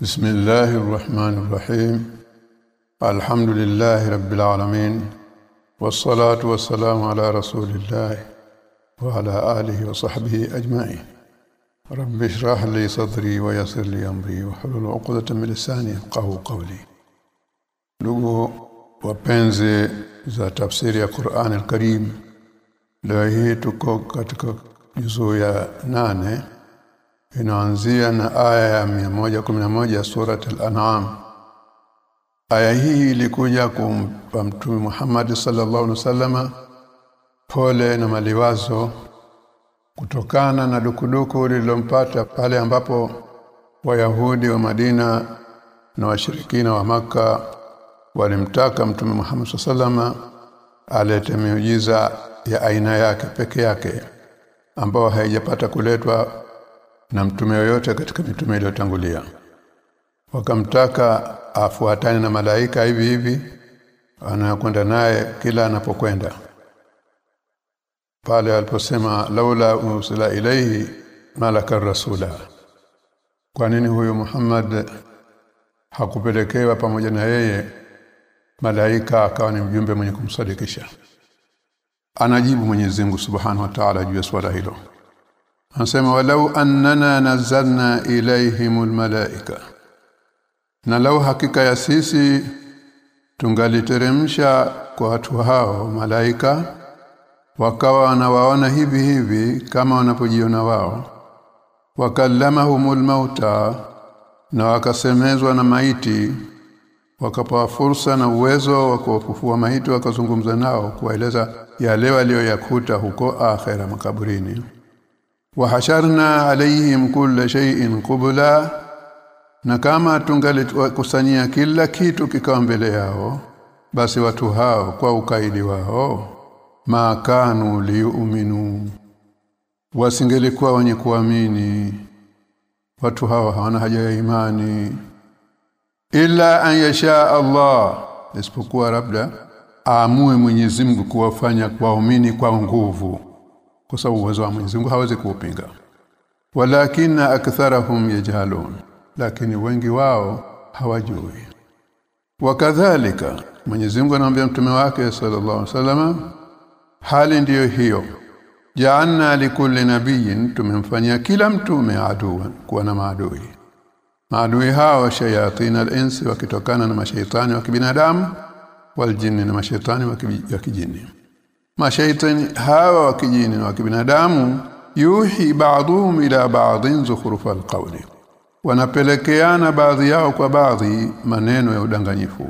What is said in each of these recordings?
بسم الله الرحمن الرحيم. الحمد لله رب العالمين والصلاة والسلام على رسول الله وعلى آله وصحبه أجمعين. رب اشرح لي صدري ويسر لي أمري وحلل عقدة من لساني يفقهوا قولي. Ndugu wapenzi za tafsiri ya Qur'an al-Karim leo hii tuko katika ya inaanzia na aya ya 111 surat al-an'am aya hii ilikuja kumpa mtume Muhammad sallallahu alaihi wasallama pole na maliwazo kutokana na dukuduku lililompata pale ambapo wayahudi wa Madina na washirikina wa maka walimtaka mtume Muhammad sallama alete miujiza ya aina yake peke yake ambao haijapata kuletwa na mtume yoyote katika mitume iliyotangulia. Wakamtaka afuatane na malaika hivi hivi anakwenda naye kila anapokwenda. Pale aliposema laula usila ilaihi malaka rasula. Kwa nini huyu Muhammad hakupelekewa pamoja na yeye malaika akawa ni mjumbe mwenye kumsadikisha? Anajibu Mwenyezi Mungu Subhanahu wa Ta'ala juu ya swala hilo anasema walau annana nazzalna ilaihimul malaika. Na lau hakika ya sisi tungaliteremsha kwa watu hao malaika wakawa wanawaona hivi hivi kama wanapojiona wao. Wakallamahumul mauta na wakasemezwa na maiti wakapewa fursa na uwezo wa kuwafufua maiti wakazungumza nao kuwaeleza yale waliyoyakuta huko akhera makaburini wahasharna alayhim kulla shay'in qubla na kama tungalikusanyia kila kitu kikawa mbele yao basi watu hao kwa ukaidi wao makanu liuminu wasingelikuwa wenye kuamini. Watu hao hawana haja ya imani. Ila an yasha Allah isipokuwa labda aamue Mwenyezi Mungu kuwafanya kuamini kwa nguvu kwa sababu uwezo wa Mwenyezi Mungu hawezi kuupinga. Walakina aktharahum yajhalun lakini wengi wao hawajui. Wakadhalika Mwenyezi Mungu anamwambia mtume wake sallallahu alaihi wasallam hali ndiyo hiyo. Ja'alna likulli nabiyyin tumemfanyia kila mtume aduwan kuwa na maadui. Maadui hao shayatin al-insi wakitokana na mashaitani wa kibinadamu waljinni na mashaitani wa kijini mashaitani hawa wa kijini na wa kibinadamu yuhi ba'dhum ila baadhin zukhruf al-qawli. Wanapelekeana baadhi yao kwa baadhi maneno ya udanganyifu.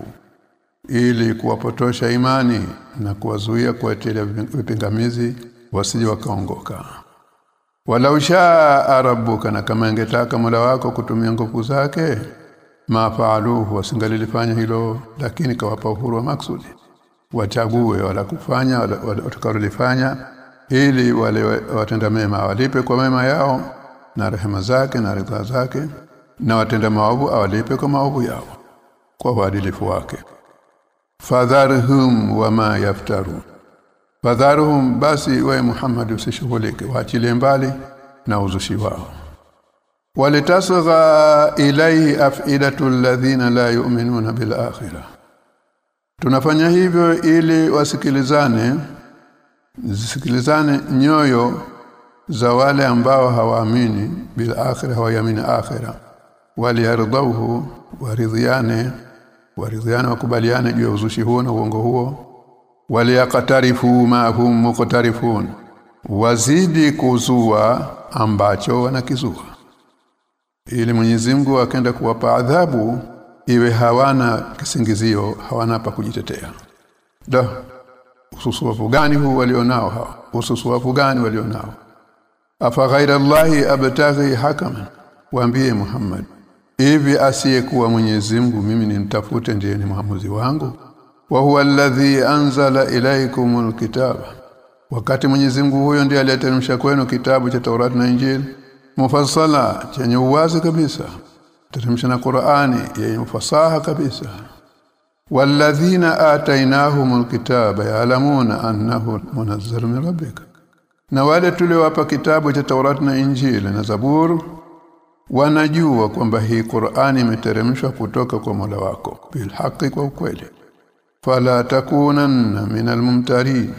Ili kuwapotosha imani na kuwazuia kuatelea vipingamizi wasije wakaongoka. Walau shaa rabbuka na kama ingetaka Mola wako kutumia nguvu zake mafaaluhu wasingalilifanya hilo lakini kawapa uhuru wa maksudi wachague wala kufanya watakalolifanya ili wale watenda mema walipe kwa mema yao na rehema zake na ridha zake na watenda maovu awalipe kwa maovu yao kwa uadilifu wake. Fadharhum wama yaftaru. Fadharhum basi we Muhammad usishughulike waachilie mbali na uzushi wao. Walitasgha ilayhi afidatu alladhina la yu'minuna bil akhirah tunafanya hivyo ili wasikilizane zisikilizane nyoyo za wale ambao hawaamini bil akhirah hawayamini akhirah waliyardauhu waridhiane waridhiane wakubaliane juu ya uzushi huo na uongo huo. Waliyaqtarifu ma hum muqtarifun wazidi kuzua ambacho wanakizua. Ili Mwenyezi Mungu akaenda kuwapa adhabu iwe hawana kisingizio hawana pa kujitetea. Da ususuwafu gani huu walionao hawa? Ususuwafu gani walionao? Afa ghaira allahi abtaghi hakaman? Waambie Muhammad hivi asiyekuwa Mwenyezi Mungu mimi nimtafute ndiye ni mwamuzi wangu? Wa huwa alladhi anzala ilaykumul kitaba. Wakati Mwenyezi Mungu huyo ndiye aliyeteremsha kwenu kitabu cha Taurati na Injili mufassala chenye uwazi kabisa teremsha na Qur'ani yenye ufasaha kabisa. Walladhina atainahumul kitaba ya'lamuna annahu munazzal min rabbika. Na wale tuliowapa kitabu cha Taurati na Injili na Zabur wanajua kwamba hii Qur'ani imeteremshwa kutoka kwa Mola wako bil kwa ukweli. Fala takunanna minal mumtarin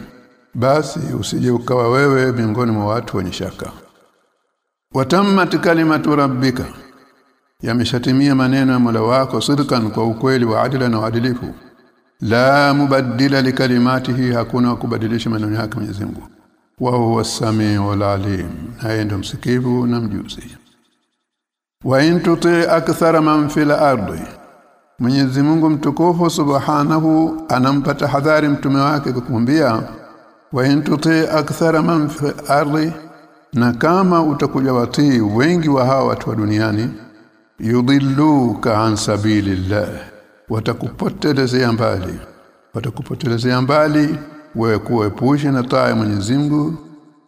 basi usije ukawa wewe miongoni mwa watu wenye shaka. Watammat kalimatu rabbika yameshatimia maneno ya Mola wako sirkan kwa ukweli wa adila na uadilifu. La mubaddila likalimatihi hakuna kubadilisha maneno yake Mwenyezi Mungu. Wa huwa samiul alim naye ndo msikivu na mjuzi. Wa in tuti akthara man fil ardi Mwenyezi Mungu mtukufu subhanahu anampa tahadhari mtume wake kukumbia wa in tuti akthara man fil ardi na kama utakuja watii wengi wa hawa watu wa duniani yudilluka an sabilillah. Watakupotelezea mbali. Watakupotelezea mbali wewe kuepusha na taa ya Mwenyezi Mungu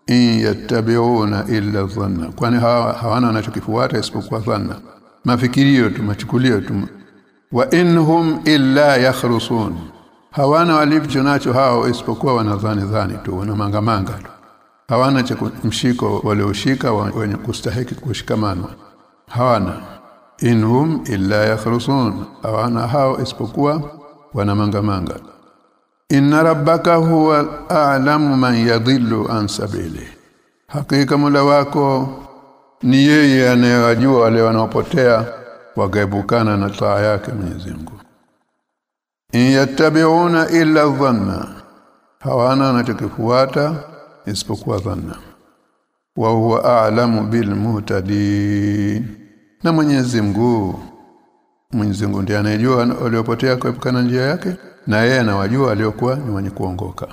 in yattabi'una illa dhanna. Kwani hawa hawana wanachokifuata isipokuwa dhanna. Mafikirio tu machukulio tu. Wa inhum illa yakhrusun. Hawana walivyo nacho hao isipokuwa wanadhani dhani tu wana mangamanga tu. Hawana cha mshiko walioshika wenye kustahiki kushikamanwa hawana inhum illa yakhrusun. Hawana hao isipokuwa wana mangamanga inna rabbaka huwa a'lamu man yadhillu an sabili. Hakika mula wako ni yeye anayewajua wale wanaopotea wagaibukana na taa yake Mwenyezi Mungu. In yattabi'una illa dhanna. Hawana wanachokifuata isipokuwa dhanna. Wa huwa a'lamu bil muhtadin na Mwenyezi Mungu. Mwenyezi Mungu ndiye anayejua waliopotea kuepukana njia yake na yeye anawajua waliokuwa ni wenye kuongoka.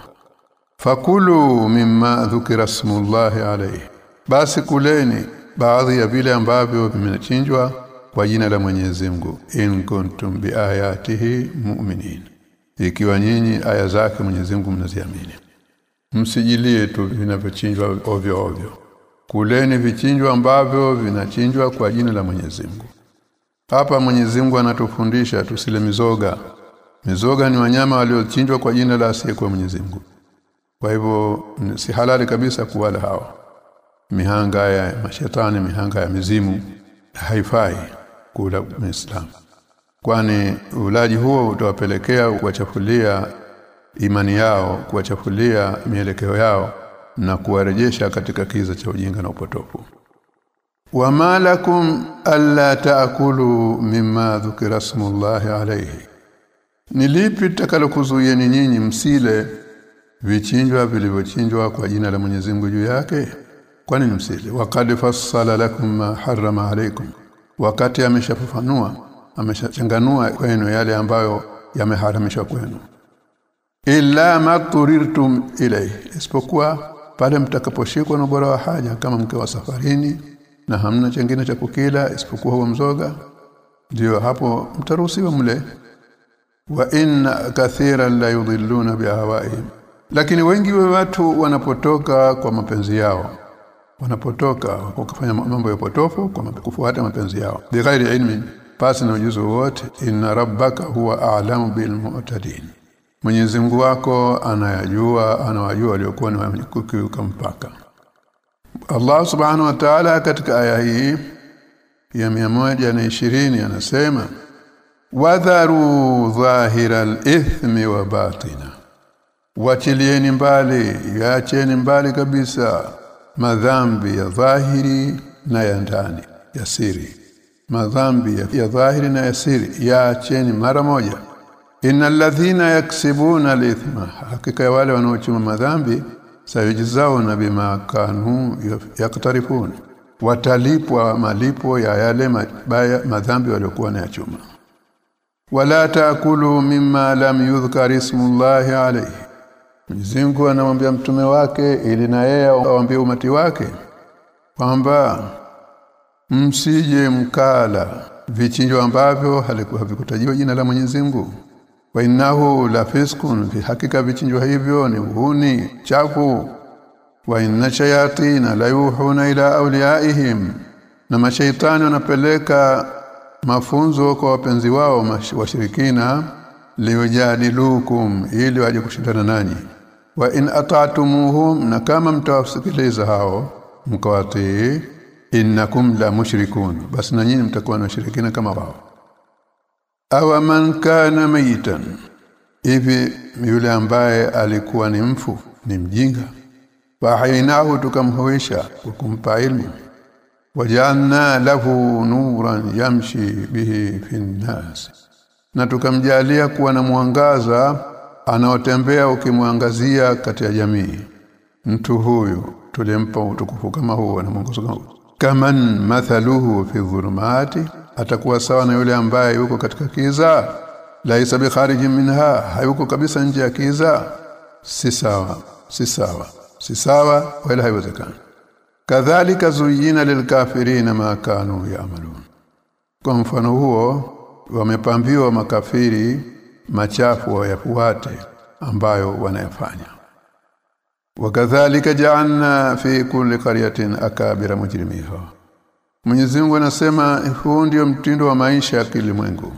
Fakulu mimma dhukira smullahi alayhi. Basi kuleni baadhi ya vile ambavyo vimechinjwa kwa jina la Mwenyezi Mungu. In kuntum biayatihi mu'minin. Ikiwa nyinyi aya zake Mwenyezi Mungu mnaziamini. Msijilie tu vinavyochinjwa ovyo ovyo kuleni vichinjwa ambavyo vinachinjwa kwa jina la Mwenyezi Mungu. Hapa Mwenyezi Mungu anatufundisha tusile mizoga. Mizoga ni wanyama waliochinjwa kwa jina la asiyekuwa Mwenyezi Mungu. Kwa hivyo si halali kabisa kuwala hawa. Mihanga ya mashetani mihanga ya mizimu haifai kula muislamu. Kwani ulaji huo utawapelekea kuwachafulia imani yao kuwachafulia mielekeo yao na kuwarejesha katika kiza cha ujinga na upotofu. Wama lakum alla taakulu mimma dhukira smullahi alayhi. Nilipi takalokuzuieni nyinyi msile vichinjwa vilivyochinjwa kwa jina la Mwenyezi Mungu juu yake? Kwani msile? Waqad fassala lakum ma harrama alaykum. Wakati ameshafafanua ameshachanganua kwenu yale ambayo yameharamishwa kwenu. Illa ma turirtum ilayhi. Isipokuwa pale mtakaposhikwa na ubora wa haja kama mke wa safarini na hamna chengine cha kukila isipokuwa huo mzoga ndio hapo mtaruhusiwa mle. Wa inna kathiran la yudhilluna bihawaihim lakini wengi wa watu wanapotoka kwa mapenzi yao wanapotoka wakafanya mambo ya potofu kwa kufuata mapenzi yao. Bighairi ilmi pasi na ujuzi wote inna rabbaka huwa a'lamu bil mu'tadin Mwenyezi Mungu wako anayajua anawajua waliokuwa ni kukiuka mpaka. Allah Subhanahu wa Ta'ala katika aya hii ya 120 anasema wadharu dhahira al-ithmi wa batina. Wachilieni mbali yaacheni mbali kabisa madhambi ya dhahiri na ya ndani ya siri. Madhambi ya, ya dhahiri na ya siri yaacheni mara moja innal ladhina yaksibuna alithma hakika wale wanaochuma madhambi sayujzauna bima kanu yaktarifun watalipwa malipo ya yale mabaya madhambi waliokuwa na chuma wala taakulu mimma lam yudhkar ismullahi alayhi. Mzingu anamwambia mtume wake ili na yeye awaambie umati wake kwamba msije mkala vichinjo ambavyo halikuwa vikutajiwa jina la Mwenyezi Mungu wa innahu la fiskun fi hakika vichinjwa hivyo ni uhuni chafu. Wa inna shayatina la yuhuna ila awliyaihim na mashaitani wanapeleka mafunzo kwa wapenzi wao washirikina liwajadilukum ili waje kushindana nanyi. Wa in ata'tumuhum na kama mtawasikiliza hao mkawatii innakum la mushrikun basi na nyinyi mtakuwa na washirikina kama wao awa man kana mayitan hivi yule ambaye alikuwa ni mfu ni mjinga. Fahainahu tukamhuisha kumpa ilmu. Wajanna lahu nuran yamshi bihi fi na tukamjalia kuwa na mwangaza anaotembea ukimwangazia kati ya jamii. Mtu huyu tulimpa utukufu kama huo na Mungu kama mathaluhu fi dhulumati atakuwa sawa na yule ambaye yuko katika kiza? Laisa bi kharijin minha hayuko kabisa nje ya kiza? Si sawa si sawa si sawa wala haiwezekani. Kadhalika zuyina lilkafirina ma kanu ya'malun. Kwa mfano huo wamepambiwa makafiri machafu wayafuate ambayo wanayafanya. Wakadhalika ja'alna fi kulli qaryatin akabira mujrimiha Mwenyezi Mungu anasema huu ndio mtindo wa maisha ya kilimwengu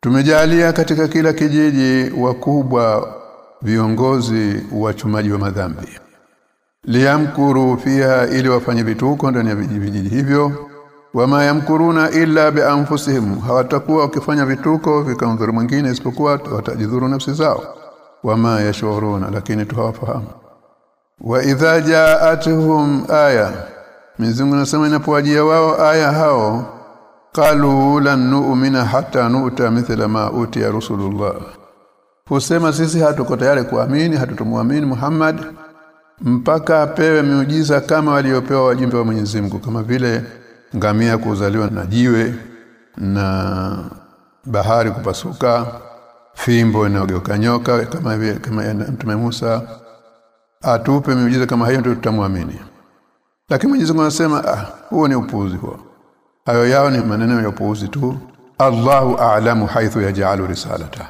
tumejalia katika kila kijiji wakubwa viongozi wachumaji wa madhambi. Liamkuru fiha ili wafanye vituko ndani ya vijiji hivyo. Wama yamkuruna illa bi anfusihim hawatakuwa wakifanya vituko vikamdhuru mwingine isipokuwa watajidhuru nafsi zao. Wama yashuruna lakini tuhawafahamu. Wa idha ja'atuhum aya Mwenyezi nasema inapowajia wao aya hao qalu lan nu'mina hatta nu'ta mithla ma utiya rusulullah Husema sisi hatuko tayari kuamini hatutumwamini Muhammad mpaka apewe miujiza kama waliopewa wajumbe wa Mwenyezi Mungu kama vile ngamia kuzaliwa na jiwe na bahari kupasuka fimbo inayogeuka nyoka kama vile kama mtume Musa. Atupe miujiza kama hiyo ndio tutamwamini lakini Mwenyezi Mungu anasema ah huo ni upuuzi huo. Hayo yao ni maneno ya upuuzi tu. Allahu a'lamu haithu yaj'alu risalata.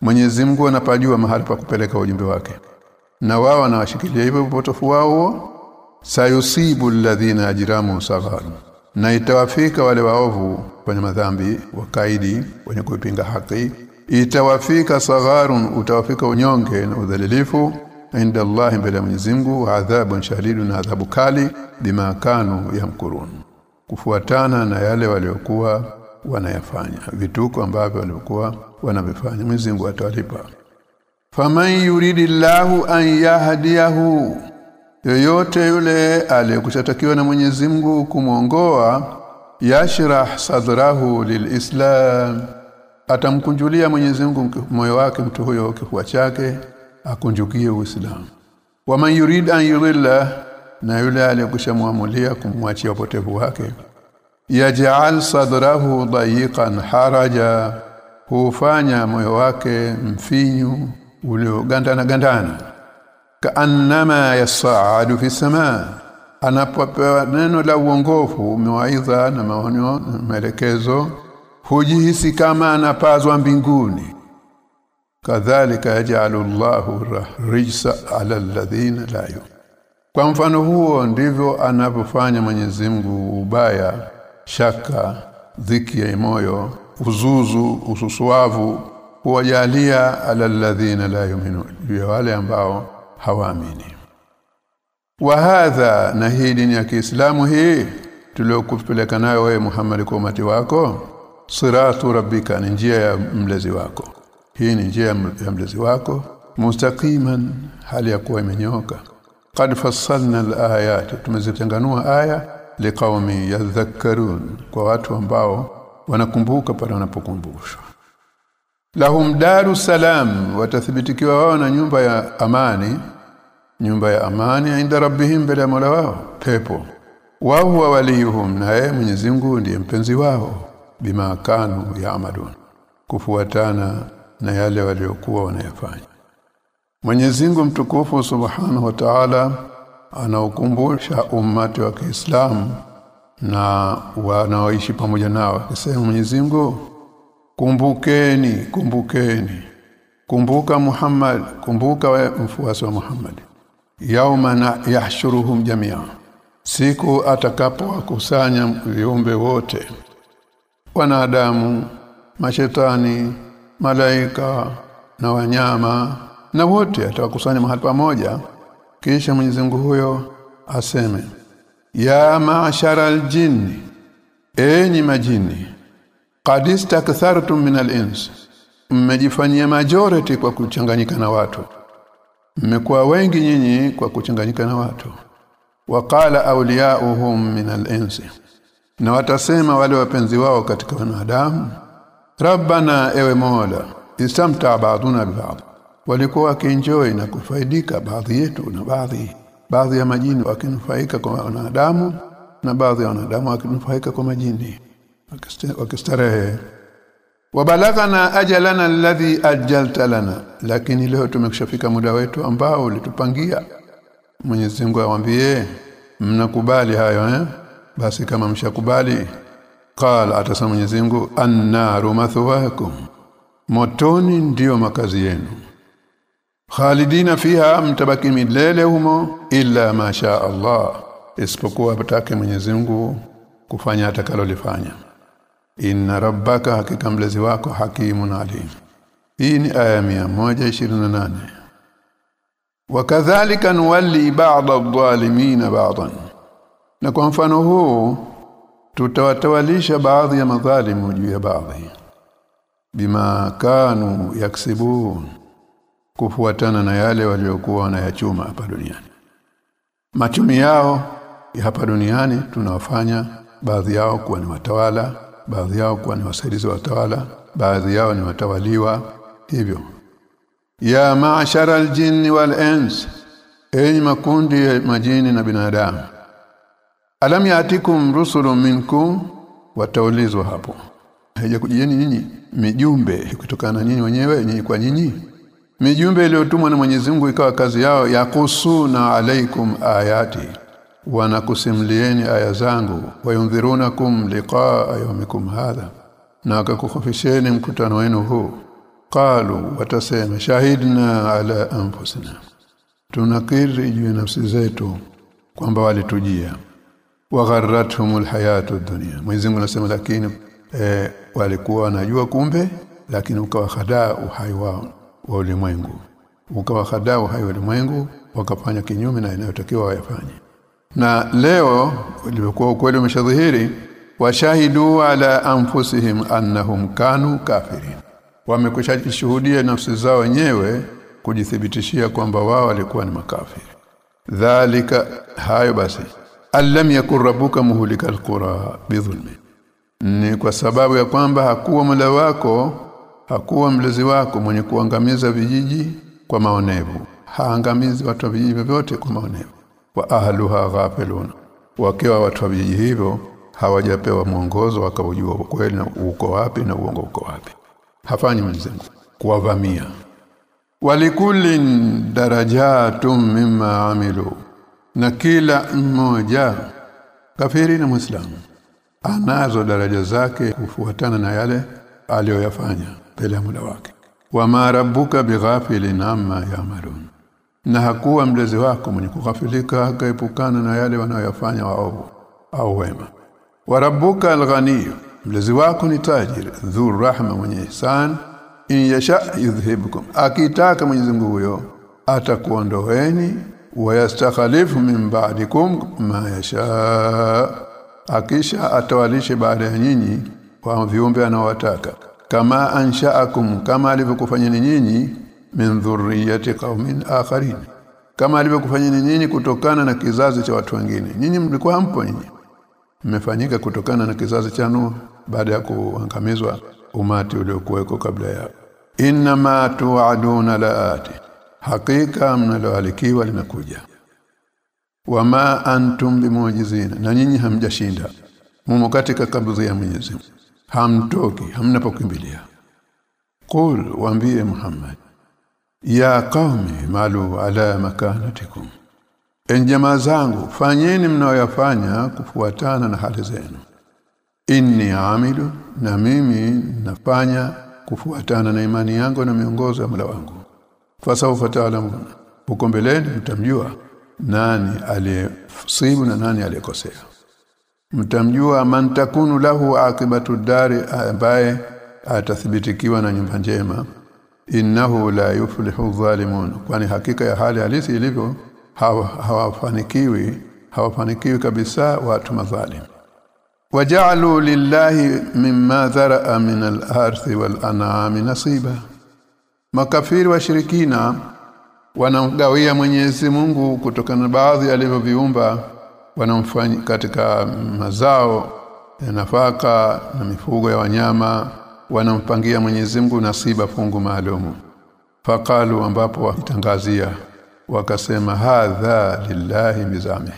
Mwenyezi Mungu anapajua mahali pa kupeleka ujumbe wake. Na wao wanawashikilia hivyo upotofu wao sayusibu alladhina ajramu saghar na itawafika wale waovu kwenye madhambi wakaidi wenye kuipinga haki. Itawafika sagharun utawafika unyonge na udhalilifu inda Allah mbele ya Mwenyezi Mungu adhabun shadidun adhabu kali bima kanu yamkurun. Kufuatana na yale waliokuwa wanayafanya vituko ambavyo walikuwa wanavifanya Mwenyezi Mungu atawalipa. Faman yuridillahu an yahdiyahu yoyote yule aliyekushatakiwa na Mwenyezi Mungu kumuongoa yashrah sadrahu lilislam atamkunjulia Mwenyezi Mungu moyo wake mtu huyo kifua chake akunjukie Uislamu. Waman yurid an yudilla na yule aliyekushamuamulia kumwachia upotevu wake yaj'al sadrahu dayiqan haraja hufanya moyo wake mfinyu uliogandana gandana. Kaannama yasaadu fi samaa anapopewa neno la uongofu umewaidha na maonyo maelekezo hujihisi kama anapazwa mbinguni kadhalika yaj'alu Allahu rijsa ala alladhina la kwa mfano huo ndivyo anavyofanya Mwenyezi Mungu ubaya shaka dhiki ya moyo uzuzu ususuavu kuwajalia ala alladhina la yu'minun ya wale ambao hawaamini. Wa hadha na hii dini ya Kiislamu hii tuliyokupeleka nayo wewe Muhammad kwa umati wako siratu rabbika ni njia ya mlezi wako hii ni njia ya mlezi wako mustaqiman hali ya kuwa imenyoka. Qad fassalna alayat tumezitenganua aya liqaumi yadhakkarun kwa watu ambao wanakumbuka pale wanapokumbushwa. Lahum daru salam watathibitikiwa wao na nyumba ya amani nyumba ya amani inda rabbihim mbele ya Mola wao pepo. Wa huwa waliyuhum na yeye Mwenyezi Mungu ndiye mpenzi wao bima kanu ya yaamalun kufuatana na yale waliokuwa wanayafanya. Mwenyezi Mungu mtukufu Subhanahu wa Ta'ala anaukumbusha ummati wa Kiislamu na wanaoishi pamoja nao akisema Mwenyezi Mungu kumbukeni kumbukeni. Kumbuka Muhammad kumbuka mfuasi wa Muhammad. Yauma na yahshuruhum jamia. Siku atakapowakusanya viumbe wote wanadamu mashetani malaika na wanyama na wote atawakusanya mahali pamoja. Kisha Mwenyezi Mungu huyo aseme ya ma'shara aljinni enyi majini qad istakthartum min al-ins mmejifanyia majority kwa kuchanganyika na watu. Mmekuwa wengi nyinyi kwa kuchanganyika na watu. Waqala awliya'uhum min al-ins. Na watasema wale wapenzi wao katika wanadamu rabbana ewe mola istamta ba'duna ba'd. Walikuwa wakienjoy na kufaidika baadhi yetu na baadhi baadhi ya majini wakinufaika kwa wanadamu na baadhi ya wanadamu wakinufaika kwa majini. Wakistarehe. Wabalaghana ajalana alladhi ajalta lana. Lakini leo tumekushafika muda wetu ambao ulitupangia. Mwenyezi Mungu awambie mnakubali hayo eh? Basi kama mshakubali qala atasema Mwenyezi Mungu annaru mathwaakum motoni ndiyo makazi yenu. Khalidina fiha mtabaki milele humo illa ma sha Allah isipokuwa atake Mwenyezi Mungu kufanya atakalolifanya. Inna rabbaka hakika mlezi wako hakimun alim. Hii ni aya 128 wakadhalika nuwalli ba'd adh-dhalimin ba'dan. Na kwa mfano huu tutawatawalisha baadhi ya madhalimu juu ya baadhi. Bima kanu yaksibun. Kufuatana na yale waliokuwa wanayachuma hapa duniani. Machumi yao ya hapa duniani tunawafanya baadhi yao kuwa ni watawala baadhi yao kuwa ni wasaidizi wa watawala baadhi yao ni watawaliwa. Hivyo ya ma'shara aljinni wal ins makundi ya majini na binadamu alam yaatikum rusulun minkum? Wataulizwa hapo. Haijakujieni nyinyi mijumbe kutokana nyinyi wenyewe nyinyi kwa nyinyi. Mijumbe iliyotumwa na Mwenyezi Mungu ikawa kazi yao yakusuna alaikum ayati. Wanakusimlieni aya zangu. Wayundhirunakum liqaa yawmikum hadha. Na wakakukhofisheni mkutano wenu huu. Qalu watasema shahidna ala anfusina. Tunakiri juu nafsi zetu kwamba walitujia wagharratuhumul hayatu dunya Mwenyezi Mungu anasema lakini e, walikuwa wanajua kumbe lakini ukawahadaa uhai wao wa ulimwengu. Ukawahadaa uhai wa ulimwengu wakafanya kinyume na inayotakiwa wayafanye. Na leo ilikuwa ukweli umeshadhihiri washahidu ala anfusihim annahum kanu kafirin. Wamekushahidia nafsi zao wenyewe kujithibitishia kwamba wao walikuwa ni makafiri. Dhalika hayo basi allam yakun rabbuka muhlika alqura bidhulmi ni kwa sababu ya kwamba hakuwa mola wako hakuwa mlezi wako mwenye kuangamiza vijiji kwa maonevu. Haangamizi watu wa vijiji vyote kwa maonevu. Wa ahluha ghafilun. Wakiwa watu wa vijiji hivyo hawajapewa mwongozo wakaujua kweli na uko wapi na uongo uko wapi. Hafanyi mwenzengu kuwavamia. Walikullin darajatum mimma amilu na kila mmoja kafiri na muislamu anazo daraja zake kufuatana na yale aliyoyafanya mbele ya muda wake. Wama rabbuka bighafilin amma ya'malun. Na hakuwa mlezi wako mwenye kughafilika akaepukana na yale wanayoyafanya waovu au wema. Wa rabbuka alghani mlezi wako ni tajiri dhur rahma mwenye ihsan in yasha yudhhibukum akitaka Mwenyezi Mungu huyo atakuondoeni wayastakhalifu min ba'dikum ma yasha. Akisha atawalishe baada ya nyinyi kwa viumbe anaowataka. Kama anshaakum kama alivyokufanyeni nyinyi min dhurriyyati qaumin akharin. Kama alivyokufanyeni nyinyi kutokana na kizazi cha watu wengine. Nyinyi mlikuwa hampo nyinyi. Mmefanyika kutokana na kizazi cha Nuh baada ya kuangamizwa umati uliokuweko kabla yao. Inma tu'aduna laati hakika mnaloalikiwa linakuja wama antum bimuujizina na nyinyi hamjashinda. Mumo katika kabzi ya Mwenyezi hamtoki hamna pokimbilia qul waambie Muhammad. Ya qaumi malu ala makanatikum. En jamaa zangu fanyeni mnayoyafanya kufuatana na hali zenu. Inni amilu na mimi nafanya kufuatana na imani yangu na miongozo ya Mola wangu fasawfa ta'lamuna huko mbeleni mtamjua nani aliyesibu na nani aliyekosea. Mtamjua man takunu lahu aqibatu dari ambaye atathibitikiwa na nyumba njema. Innahu la yuflihu dhalimun kwani hakika ya hali halisi ilivyo hawafanikiwi hawa hawafanikiwi kabisa watu madhalim. Waja'alu lillahi mimma dhara'a min al-arthi wal-an'ami nasiba makafiri washirikina wanamgawia Mwenyezi Mungu kutokana na baadhi alivyoviumba wanamfanya katika mazao ya nafaka na mifugo ya wanyama wanampangia Mwenyezi Mungu nasiba fungu maalumu. Faqalu ambapo wakitangazia wakasema hadha lillahi mizame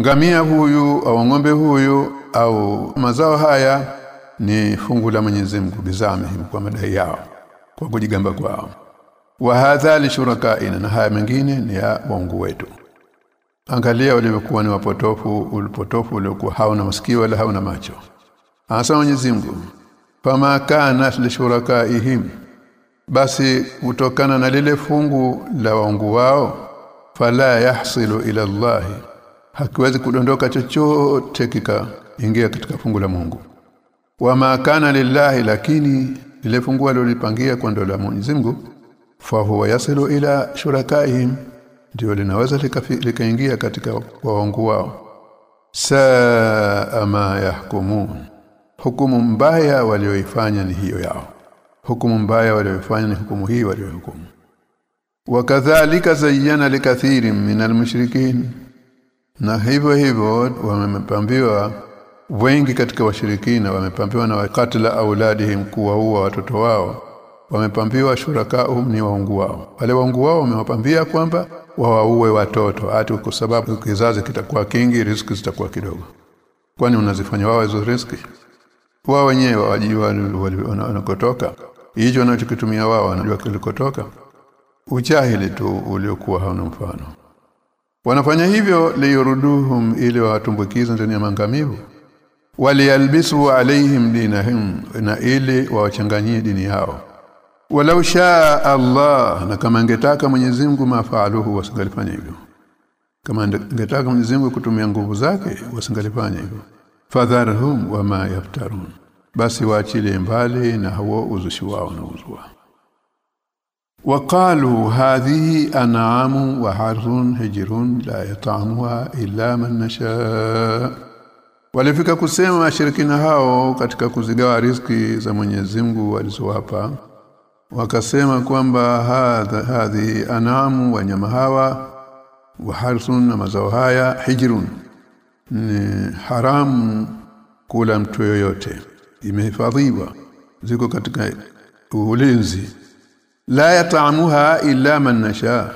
ngamia huyu au ng'ombe huyu au mazao haya ni fungu la Mwenyezi Mungu bizame kwa madai yao kwa kujigamba kwao. Wa hadha li shurakaina na haya mengine ni ya waungu wetu. Angalia walivyokuwa ni wapotofu ulipotofu uliokuwa hauna masikio wala hauna macho. Anasema Mwenyezi Mungu fama kana li shurakaihim basi kutokana na lile fungu la waungu wao fala yahsilu ila Allah hakiwezi kudondoka chochote kika ingia katika fungu la Mungu. Wama kana lillahi lakini ile fungu alilolipangia kwa ndo la Mwenyezi Mungu fa huwa yasilu ila shurakaihim ndio linaweza likaingia katika waongo wao. Saa ma yahkumun hukumu mbaya walioifanya ni hiyo yao. Hukumu mbaya walioifanya ni hukumu hii waliohukumu wakadhalika zayyana likathirin minal almushrikin na hivyo hivyo wamepambiwa wengi katika washirikina wamepambiwa na wakatila auladihim kuwaua watoto wao. Wamepambiwa shurakaum ni waungu wao. Wale waungu wao wamewapambia kwamba wawaue watoto hata kwa sababu kizazi kitakuwa kingi riski zitakuwa kidogo. Kwani unazifanya wao hizo riski wao wenyewe wajua wanakotoka. Hicho wanachokitumia wao wanajua kilikotoka. Uchahili tu uliokuwa hauna mfano. Wanafanya hivyo liyuruduhum ili watumbukize ndani ya mangamivu waliyalbisu alaihim dinahum na ili wawachanganyie dini yao walau shaa Allah na kama angetaka Mwenyezi Mungu mafaaluhu wasingalifanya hivyo kama angetaka Mwenyezi Mungu kutumia nguvu zake wasingalifanya hivyo fadharhum wama yaftarun basi waachilie mbali na huo uzushi wao na uzua وقالوا هذه انعام وحرث هجر لا يطعمها الا من نشاء walifika kusema washirikina hao katika kuzigawa riski za Mwenyezi Mungu walizowapa. Wakasema kwamba hadhi anamu wanyama hawa wa harsun na mazao haya hijrun. Ni haramu kula mtu yoyote. Imehifadhiwa. Ziko katika ulinzi. La yataamuha illa man nasha.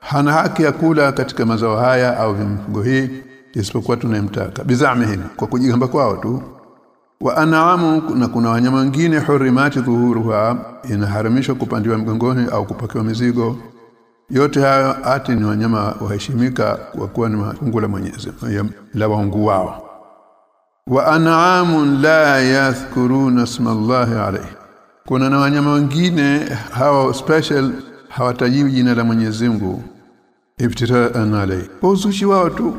Hana haki ya kula katika mazao haya au mifugo hii isipokuwa tunayemtaka. Bizamihim kwa kujigamba kwao tu. Wa anaamu na kuna wanyama wengine hurimati dhuhuruha inaharamishwa kupandiwa mgongoni au kupakiwa mizigo. Yote hayo ati ni wanyama waheshimika kwa kuwa ni mafungu la Mwenyezi la waungu wao. Wa an'amun la yadhkuruna smallahi Allahi alayhi. Kuna na wanyama wengine hao special hawatajiwi jina la Mwenyezi Mungu. Iftiraan alayhi. Uzushi wao tu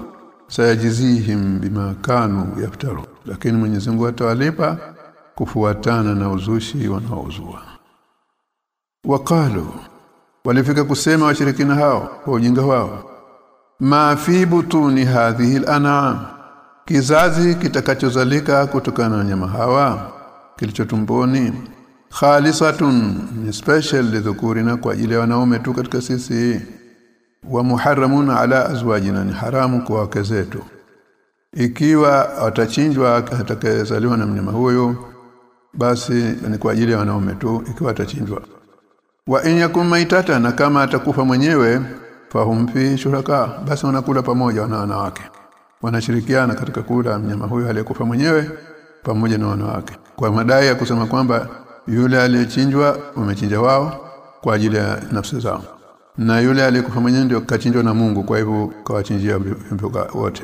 sayajizihim bima kanu yaftaru. Lakini Mwenyezi Mungu atawalipa kufuatana na uzushi wanaozua waqalu walifika kusema washirikina hao kwa ujinga wao ma fi butuni hadhihi kizazi kitakachozalika kutokana na nyama hawa kilichotumboni khalisatun ni special lidhukurina kwa ajili ya wanaume tu katika sisi wa muharramun ala azwajina ni haramu kwa wake zetu. Ikiwa watachinjwa atakayezaliwa na mnyama huyo basi ni kwa ajili ya wanaume tu ikiwa atachinjwa. Wa in yakum maitata na kama atakufa mwenyewe fahumfi shuraka basi wanakula pamoja na wanawake. Wanashirikiana katika kula mnyama huyo aliyekufa mwenyewe pamoja na wanawake. Kwa madai ya kusema kwamba yule aliyechinjwa umechinja wao kwa ajili ya nafsi zao na yule aliyekufa mwenyewe ndio kachinjwa na Mungu kwa hivyo kawachinjia viumbe wote.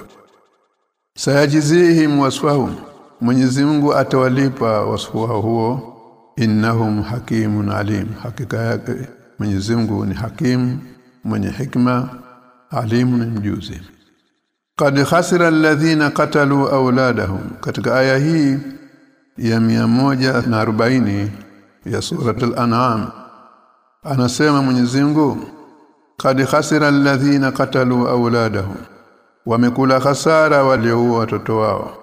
Sayajizihim waswahum Mwenyezi Mungu atawalipa wasfu huo. Innahum hakimun alim. Hakika yake Mwenyezi Mungu ni hakim mwenye hikma alimu ni mjuzi. Qad khasira alladhina qatalu awladahum. Katika aya hii ya 140 ya suratul an'am anasema Mwenyezi Mungu qad khasira alladhina qatalu awladahum. Wamekula hasara walioua watoto wao.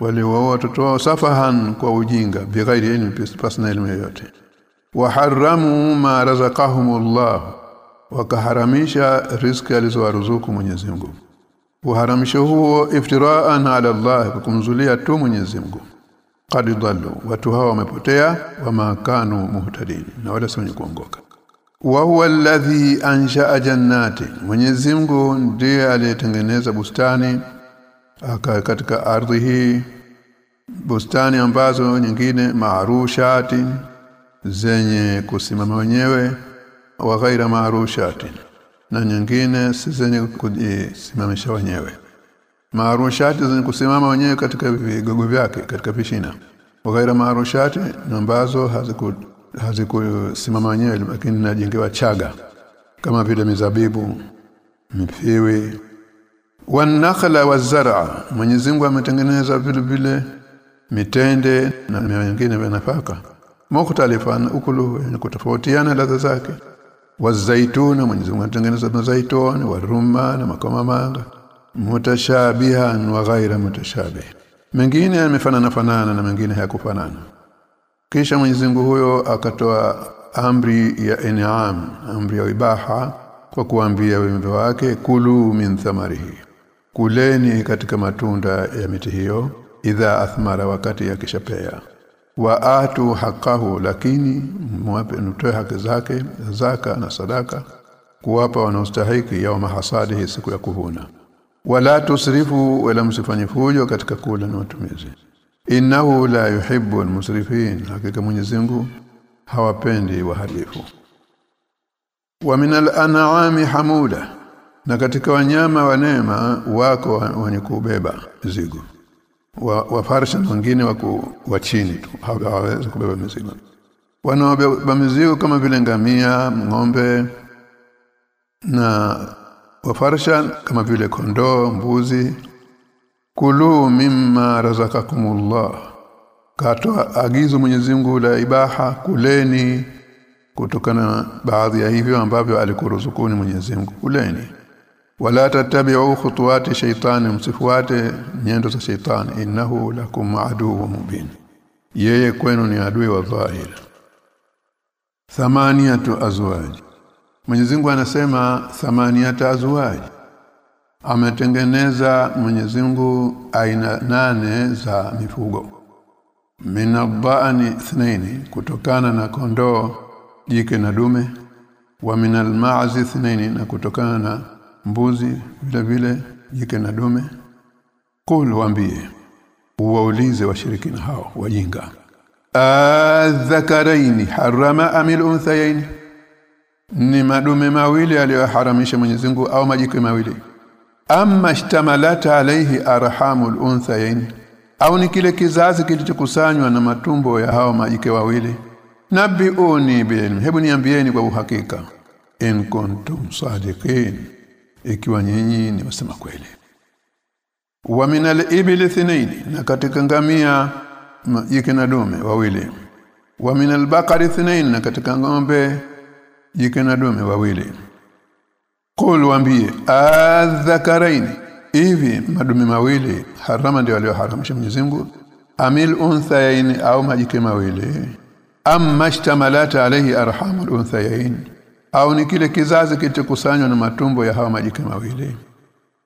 Walioua watoto wao safahan kwa ujinga bighairi ilmi pasna ilmu yoyote. Waharamu ma razaqahumullah. Wakaharamisha riziki alizowaruzuku Mwenyezi Mungu. Uharamisho huo iftiraan ala Allah kumzulia tu Mwenyezi Mungu. Qad dallu watu hawa wamepotea wa kanu muhtadin. Na wala si kuongoka wa huwa alladhi ansha'a jannati. Mwenyezi Mungu ndiye aliyetengeneza bustani aka katika ardhi hii. Bustani ambazo nyingine maarushati zenye kusimama wenyewe wa ghaira maarushati na nyingine si zenye kusimamisha wenyewe. Maarushati zenye kusimama wenyewe katika vigogo vyake katika vishina. Wa ghaira maarushati ambazo haziku hazikusimama wenyewe lakini najengewa chaga. Kama vile mizabibu mifiwi wanakhla wazar'a Mwenyezi Mungu ametengeneza vile vile mitende na mengine vya nafaka. Mukhtalifan ukulu kutofautiana ladha zake. Wazaituna Mwenyezi Mungu ametengeneza mazaituni waruma na makomamanga mutashabihan wa ghaira mutashabih. Mengine yamefanana fanana na mengine hayakufanana kisha Mwenyezi Mungu huyo akatoa amri ya in'am amri ya ibaha kwa kuambia wimbe wake kulu min thamarihi. Kuleni katika matunda ya miti hiyo idha athmara wakati yakishapea. Wa atu hakahu lakini mwape nutoe haki zake zaka na sadaka kuwapa wanaostahiki yao mahasadi siku ya kuvuna. Wala tusrifu wala msifanye fujo katika kula na matumizi innahu la yuhibbu almusrifin hakika Mwenyezi Mungu hawapendi wahalifu. Wa min al-an'ami hamuda na katika wanyama wa neema wako wenye kubeba zigo wa, wa farsha wengine wako wa chini tu hawawezi kubeba mizigo. Wanaobeba mizigo kama vile ngamia ng'ombe na wafarsha kama vile kondoo mbuzi kulu mimma razakakumullah. Katoa agizo Mwenyezi Mungu la ibaha kuleni kutokana baadhi ya hivyo ambavyo alikuruzukuni Mwenyezi Mungu. Kuleni. Wala tatabi'u khutuwati shaitani msifuate nyendo za shaitani. Innahu lakum aduwwun mubin. Yeye kwenu ni adui wa dhahir. Thamaniatu azwaj Mwenyezi Mungu anasema thamaniatu azwaj ametengeneza Mwenyezi Mungu aina nane za mifugo. Minabani ithnaini kutokana na kondoo jike na dume. Wa minal ma'zi ithnaini na kutokana na mbuzi vile vile jike na dume. Qul waambie. Uwaulize washirikina hao wajinga. Adhakaraini harama amil unthayaini ni madume mawili aliyoharamisha Mwenyezi Mungu au majike mawili amma ishtamalata alayhi arhamul unthayaini au ni kile kizazi kilichokusanywa na matumbo ya hao majike wawili. Nabiuni bin hebu niambieni kwa uhakika. In kuntum sadiqin ikiwa nyinyi ni wasema kweli. Wa min al-ibil na katika ngamia jike na dume wawili. Wa min al-baqari na katika ng'ombe jike na dume wawili qul waambie adhakaraini hivi madume mawili harama ndio aliyoharamisha Mwenyezi Mungu? Amil unthayain au majike mawili? Amma ishtamalata alayhi arhamul unthayain? Au ni kile kizazi kilichokusanywa na matumbo ya hawa majike mawili?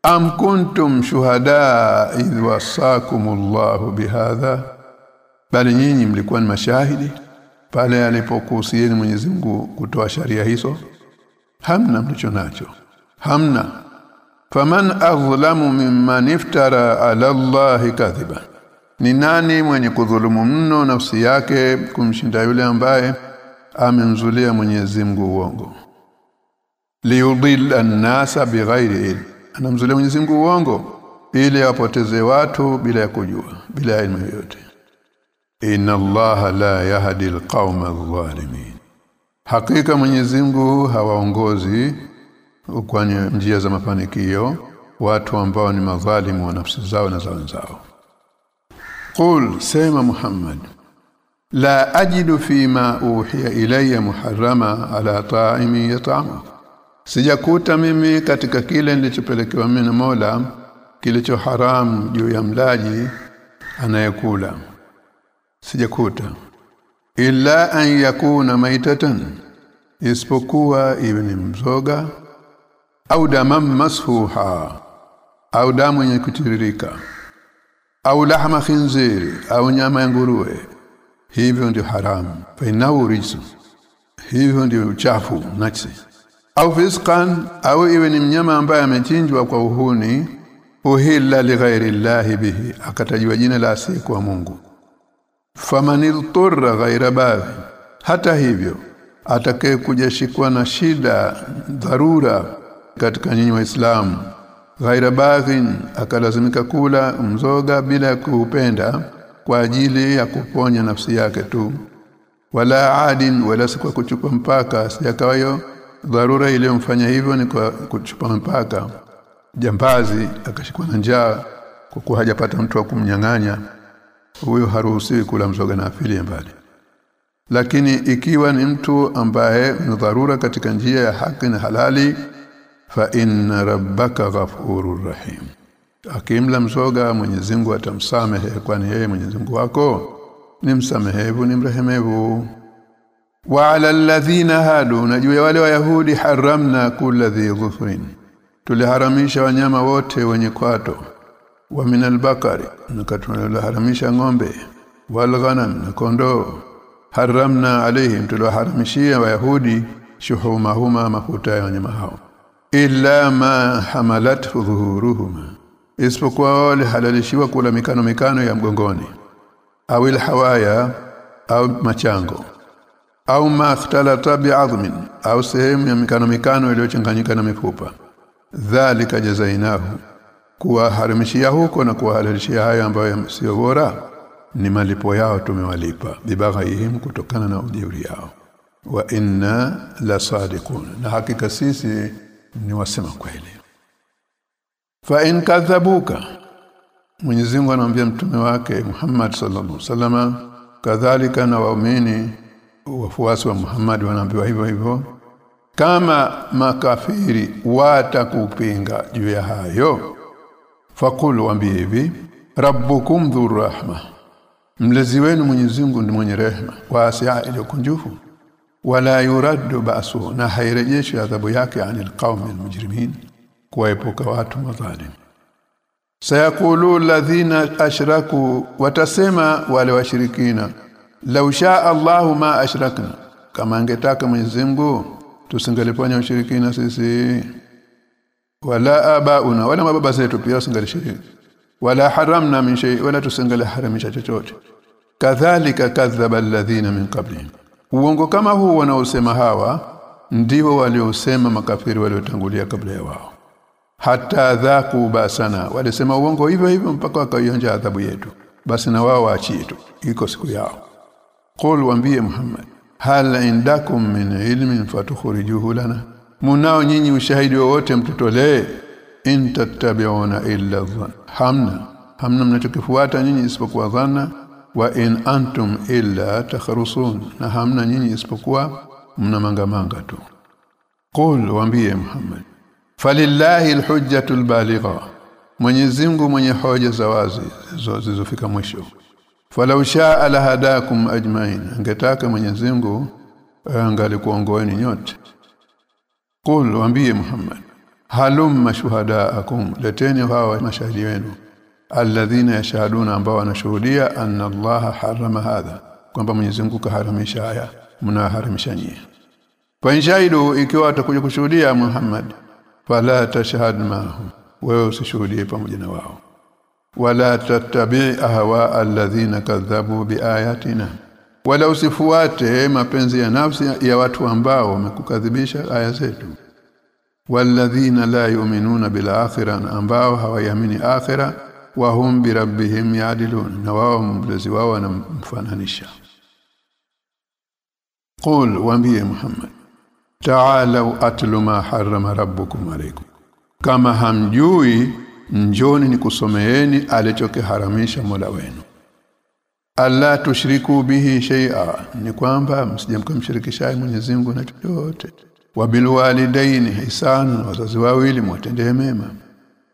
Am kuntum shuhada idh wasakumullahu bihadha? Bali nyinyi mlikuwa ni mashahidi pale alipokuhusieni Mwenyezi Mungu kutoa sharia hizo hamna mlicho nacho. Hamna. Faman azlamu mimman iftara ala allahi kadhiba. Ni nani mwenye kudhulumu mno nafsi yake kumshinda yule ambaye amemzulia Mwenyezi Mungu uongo? Liyudilla an-nasa bighairi ilm. Anamzulia Mwenyezi Mungu uongo ili apoteze watu bila ya kujua bila ya elimu yoyote. Inna allaha la yahdi alqauma adh-dhalimin hakika Mwenyezi Mungu hawaongozi kwenye njia za mafanikio watu ambao ni madhalimu wa nafsi zao na za wenzao. Qul sema muhammad la ajidu fi ma uhiya ilayya muharrama ala ta'imi yat'amu. Sijakuta mimi katika kile nilichopelekewa mimi na Mola kilicho haramu juu ya mlaji anayekula. Sijakuta illa an yakuna maitatan isipokuwa iwe ni mzoga au damam masfuha au damu yenye kutiririka au lahma khinziri au nyama ya nguruwe. Hivyo ndio haramu. Fainau hivyo ndio uchafu najisi au fisqan au iwe ni mnyama ambaye amechinjwa kwa uhuni uhilla lighairi llahi bihi akatajwa jina la asiyekuwa Mungu famanil turra ghaira baghi hata hivyo atakaye kujashikwa na shida dharura katika nyinyi waislamu ghaira baghin akalazimika kula mzoga bila kuupenda kwa ajili ya kuponya nafsi yake tu. Wala adin wala si kwa kuchupa mpaka sijakawayo dharura iliyomfanya hivyo ni kwa kuchupa mpaka. Jambazi akashikwa na njaa kwa kuwa hajapata mtu wa kumnyang'anya huyo haruhusiwi kula mzoga na afili mbali. Lakini ikiwa ni mtu ambaye ni dharura katika njia ya haki na halali fa inna rabbaka ghafurur rahim. Akimla mzoga Mwenyezi Mungu atamsamehe kwani yeye Mwenyezi Mungu wako ni msamehevu ni mrehemevu. Wa ala alladhina hadu na juu ya wale wayahudi haramna kula dhi tuliharamisha wanyama wote wenye kwato wa min al-bakari nakatuliharamisha ng'ombe wal ghanam na kondoo. Haramna alaihim tuliwaharamishia wayahudi shuhumahuma mafuta ya wanyama hao. Illa ma hamalat dhuhuruhuma isipokuwa wale halalishiwa kula mikano mikano ya mgongoni au hawaya au machango au ma ikhtalata bi'azmin au sehemu ya mikano mikano iliyochanganyika na mifupa. Dhalika jazainahu kuwaharamishia huko na kuwahalalishia hayo ambayo sio bora ni malipo yao tumewalipa bibaghaihim kutokana na ujeuri yao. Wa inna la sadiqun na hakika sisi ni wasema kweli. Fa in kadhabuka Mwenyezi Mungu anamwambia mtume wake Muhammad sallallahu alaihi wasallam kadhalika na waumini wafuasi wa Muhammad wanaambiwa hivyo hivyo kama makafiri watakupinga juu ya hayo fakulu waambie hivi rabbukum dhurrahma mlezi wenu Mwenyezi Mungu ni mwenye rehema wasia iliyokunjufu. Wala yuraddu ba'su na hairejeshi adhabu yake anil qaumil mujrimin kuwaepuka watu madhalim. Sayaqulu alladhina ashraku watasema wale washirikina law shaa Allahu ma ashrakna. Kama angetaka Mwenyezi Mungu tusingelifanya ushirikina sisi wala abauna wala mababa zetu pia usingelishiriki wala haramna min shay wala tusingeliharamisha chochote. Kadhalika kadhaba alladhina min qablihim. Uongo kama huu wanaosema hawa ndio waliosema makafiri waliotangulia kabla ya wao. Hata dhaku basana walisema uongo hivyo hivyo mpaka wakaionja adhabu yetu. Basi na wao waachie tu iko siku yao. Qul waambie muhammad hal indakum min ilmin fatukhrijuhu lana munao nyinyi ushahidi wowote mtutolee? In tattabi'una illa dhann. Hamna. Hamna mnachokifuata nyinyi isipokuwa dhanna wa in antum illa takhrusun. Na hamna nyinyi isipokuwa mna manga-manga tu. Qul waambie muhammad. Falillahi alhujjatu albaligha. Mwenyezi Mungu mwenye hoja za wazi zilizofika mwisho. Falau shaa lahadakum ajmain. Angetaka Mwenyezi Mungu angalikuongoeni nyote qul waambie Muhammad halumma shuhadaakum leteni hawa mashahidi wenu alladhina yashhaduna ambao wanashuhudia anna Allah harama hadha kwamba Mwenyezi Mungu kaharamisha haya mnaharamisha nyie. Fa ikiwa atakuja kushuhudia Muhammad fala tashhad mahum wewe usishuhudie pamoja na wao. Wala tattabi ahwa alladhina kadhabu biayatina wala usifuate mapenzi ya nafsi ya watu ambao wamekukadhibisha aya zetu. Walladhina la yu'minuna bil ambao hawayamini akhira wa hum bi rabbihim yadilun na wao mlezi wao wanamfananisha. Qul waambie muhammad ta'alu atlu ma harrama rabbukum alaykum. Kama hamjui njoni nikusomeeni alichokiharamisha Mola wenu alla tushriku bihi shay'a. Ni kwamba msijamkumshirikisha Mwenyezi Mungu na chochote. Wabil walidaini ihsana wazazi wawili mwatendee mema.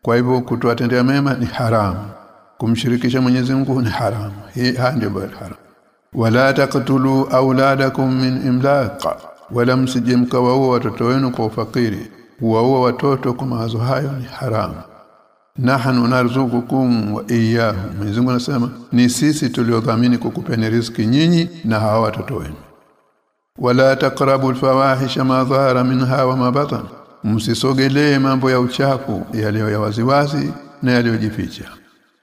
Kwa hivyo kutowatendea mema ni haramu kumshirikisha Mwenyezi Mungu ni haramu hii ndio haramu wala taqtulu auladakum min imlaq. Wala msije mkawaua watoto wenu kwa ufakiri. Kuwaua watoto kwa mawazo hayo ni haramu nahnu narzuqukum wa iyyahu Mwenyezi Mungu anasema ni sisi tuliodhamini kukupeni riziki nyinyi na hawa watoto wenu. Wala taqrabu alfawahisha ma dhahara minha wa ma batan msisogelee mambo ya uchafu yaliyo ya waziwazi na yaliyojificha.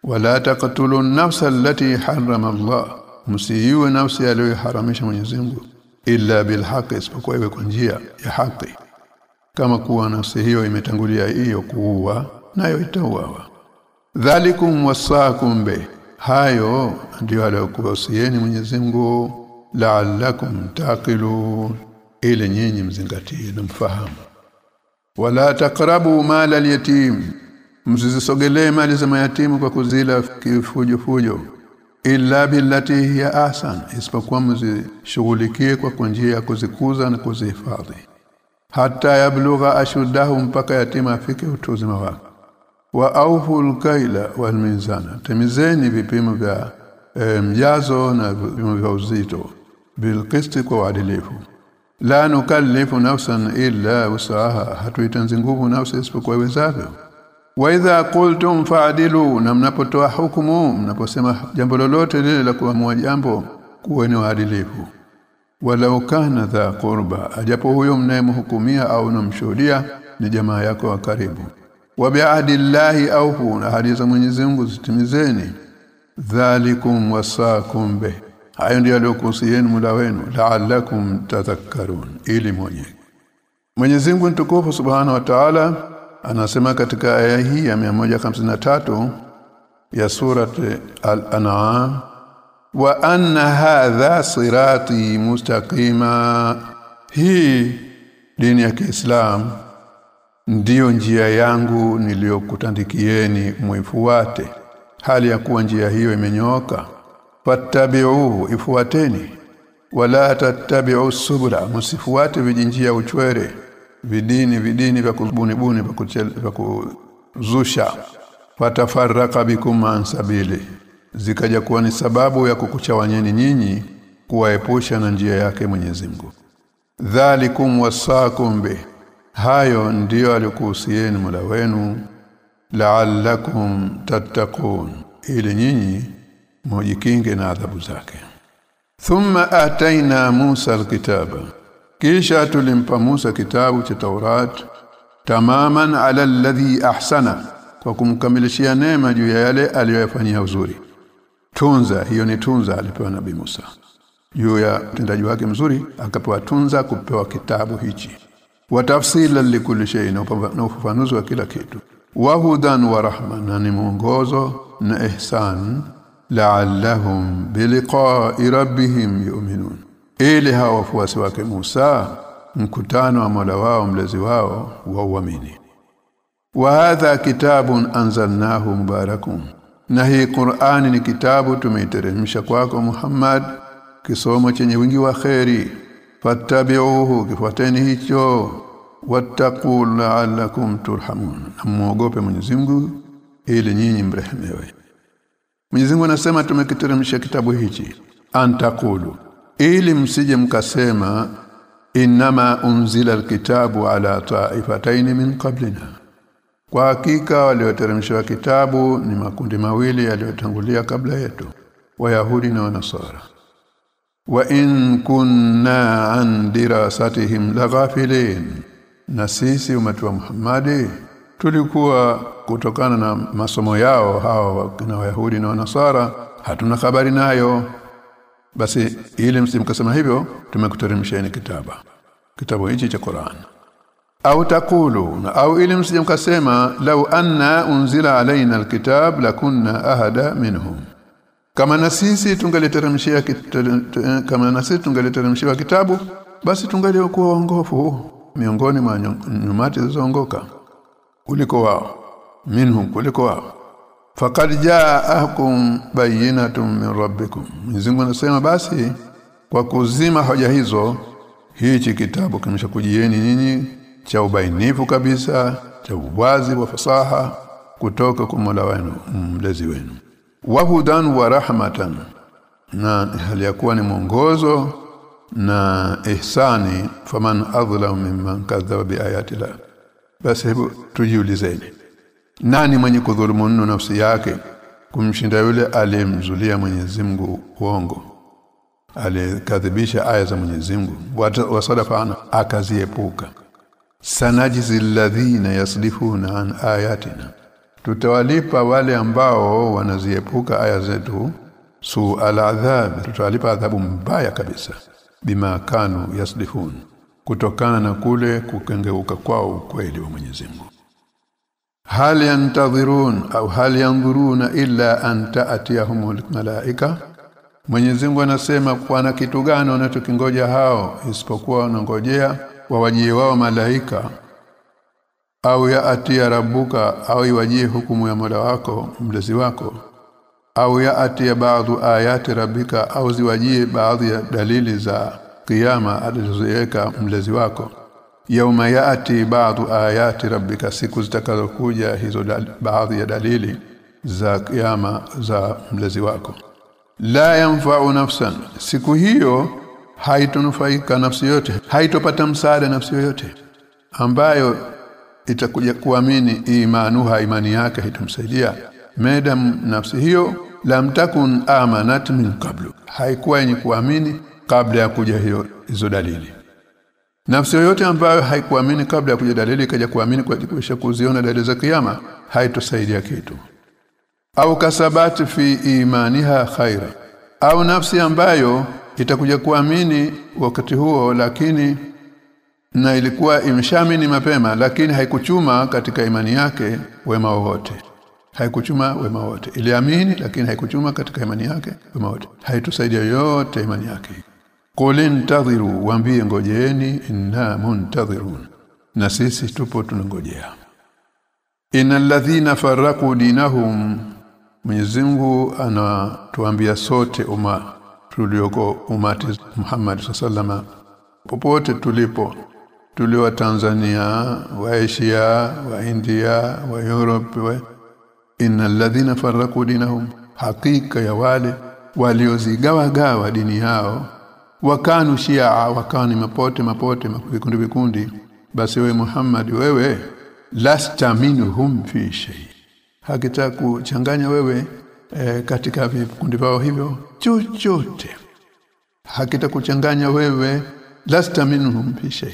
Wala taqtulu an-nafsa allati harrama Allah. Msiiwe nafsi aliyoharamisha Mwenyezi Mungu illa bilhaqi isipokuwa iwe kwa njia ya haki kama kuwa nafsi hiyo imetangulia hiyo kuua nayo itauawa dhalikum wasaakum be. Hayo ndio aliyokuwasieni Mwenyezi Mungu la'allakum taqilun. Ili nyinyi mzingatie na mfahamu. Wala taqrabu mala al-yatim. Msizisogelee mali za mayatimu kwa kuzila kifujo fujo illa billati hiya ahsan isipokuwa mzishughulikie kwa njia ya kuzikuza na kuzihifadhi. Hata yablugha ashudahu mpaka yatima afike utuzima wake wa auhul kaila wal mizana. Temizeni vipimo vya e, mjazo na vipimo vya uzito. Bilqisti kwa uadilifu. La nukallifu nafsan illa usaha hatuitanzi nguvu nafsi isipokuwa iwezavyo. Wa idha qultum fa'dilu na mnapotoa hukumu mnaposema jambo lolote lile la kuamua jambo kuwe ni uadilifu. Walau kana dha qurba. Ajapo huyo mnayemhukumia au namshuhudia ni jamaa yako wa karibu wa bi'ahdillahi awfu na ahadi za Mwenyezi Mungu zitimizeni. Dhalikum wasakum bih. Hayo ndiyo aliyokuhusieni muda wenu la'allakum tadhakkarun ili mwenye. Mwenyezi Mungu mtukufu Subhanahu wa Ta'ala anasema katika aya hii ya 153 ya surati al-an'am wa anna hadha sirati mustaqima. Hii dini ya Kiislamu ndiyo njia yangu niliyokutandikieni muifuate hali ya kuwa njia hiyo imenyooka. Fattabi'uhu ifuateni. Wala tattabi'u subula msifuate vijinjia uchwere. Vidini vidini vya kubuni buni vya kuzusha. Fatafarraqa bikum an sabili. Zikaja kuwa ni sababu ya kukuchawanyeni nyinyi kuwaepusha na njia yake Mwenyezi Mungu. Dhalikum wasakum bi hayo ndiyo alikuhusieni Mola wenu la'allakum tattaqun ili nyinyi mujikinge na adhabu zake. Thumma ataina Musa alkitaba kisha tulimpa Musa kitabu cha Taurat tamaman ala alladhi ahsana kwa kumkamilishia neema juu ya yale aliyoyafanyia uzuri. Tunza hiyo ni tunza alipewa nabii Musa. Juu ya utendaji wake mzuri akapewa tunza kupewa kitabu hichi wa tafsila likulli shay na ufafanuzi wa kila kitu. Wa hudan wa rahma na ni mwongozo na ihsan la'allahum biliqa'i rabbihim yu'minun. Ili hawa wafuasi wake Musa mkutano wa Mola wao mlezi wao wa uamini. Wa hadha kitabun anzalnahu mubarakun na hii Qur'ani ni kitabu tumeiteremsha kwako Muhammad kisomo chenye wingi wa kheri fattabi'uhu kifuateni hicho. Wattaqu la'allakum turhamun. Muogope Mwenyezi Mungu ili nyinyi mrehemewe Mwenyezi Mungu anasema tumekiteremsha kitabu hichi. Antakulu ili msije mkasema inama unzila alkitabu ala ta'ifatayn min qablina. Kwa hakika walioteremshwa kitabu ni makundi mawili yaliyotangulia kabla yetu wayahudi na wanasara wa in kunna an dirasatihim laghafilin na sisi umatu wa Muhammadi tulikuwa kutokana na masomo yao hao na wayahudi na wanasara hatuna habari nayo. Basi ili msimkasema hivyo tumekuteremsheni kitaba. Kitabu hichi cha Qur'an. Au takulu au ili msimkasema lau anna unzila alaina alkitab lakunna ahada minhum kama na sisi tungaliteremshia kama na sisi tungaliteremshia kitabu basi tungaliokuwa waongofu miongoni mwa nyumati zilizoongoka. Kuliko wao minhum kuliko wao. Faqad ja'akum bayyinatun min rabbikum. Mzingu anasema basi kwa kuzima hoja hizo hichi kitabu kimeshakujieni nyinyi cha ubainifu kabisa cha uwazi wa fasaha kutoka kwa Mola wenu mlezi wenu wahudan wa rahmatan na hali yakuwa ni mwongozo na ihsani faman adhlam mimman kadhaba biayati la basi hebu tujiulizeni nani mwenye kudhulumu nuno nafsi yake kumshinda yule aliyemzulia Mwenyezi Mungu uongo aliyekadhibisha aya za Mwenyezi Mungu? Wasadafana akaziepuka. Sanajizi ladhina yasdifuna an ayatina tutawalipa wale ambao wanaziepuka aya zetu su aladhab tutawalipa adhabu mbaya kabisa. Bima kanu yasdifun kutokana na kule kukengeuka kwao ukweli wa Mwenyezi Mungu. Hal yantadhirun au hal yanzuruna illa an ta'tiyahumul malaika Mwenyezi Mungu anasema kwa kitu gani wanachokingoja hao? Isipokuwa wanangojea wawajie wao malaika au ya atia rabuka au iwajie hukumu ya Mola wako mlezi wako. Au ya atia baadhi ayati rabbika au ziwajie baadhi ya dalili za kiyama alizoziweka mlezi wako. Yauma yaati baadhi ayati rabbika siku zitakazokuja hizo baadhi ya dalili za kiyama za mlezi wako. La yanfa'u nafsan siku hiyo haitonufaika nafsi yote haitopata msaada nafsi yoyote ambayo itakuja kuamini imanuha imani yake itamsaidia. Madam nafsi hiyo lam takun amanat min qablu. Haikuwa yenye kuamini kabla ya kuja hiyo hizo dalili. Nafsi yoyote ambayo haikuamini kabla ya kuja dalili ikaja kuamini kwa kuisha kuziona dalili za kiyama haitosaidia kitu. Au kasabati fi imaniha khaira. Au nafsi ambayo itakuja kuamini wakati huo lakini na ilikuwa imeshamini mapema lakini haikuchuma katika imani yake wema wote haikuchuma wema wote iliamini lakini haikuchuma katika imani yake wema wote haitusaidia yote imani yake. Qulin tadhiru waambie ngojeeni inna muntadhirun. Na sisi tupo tunangojea. Innal ladhina farraqu dinahum Mwenyezi Mungu anatuambia sote umma tulioko umati Muhammad sallama popote tulipo tulio Tanzania wa Asia wa India wa Europe wa innal ladhina farraqu dinahum. Hakika ya wale waliozigawa gawa dini yao wakanu shia wakani mapote mapote vikundi vikundi. Basi wewe Muhammad wewe lasta minhum fi shay. Hakita kuchanganya wewe e, katika vikundi vao hivyo chochote. Hakita kuchanganya wewe lasta minhum fi shay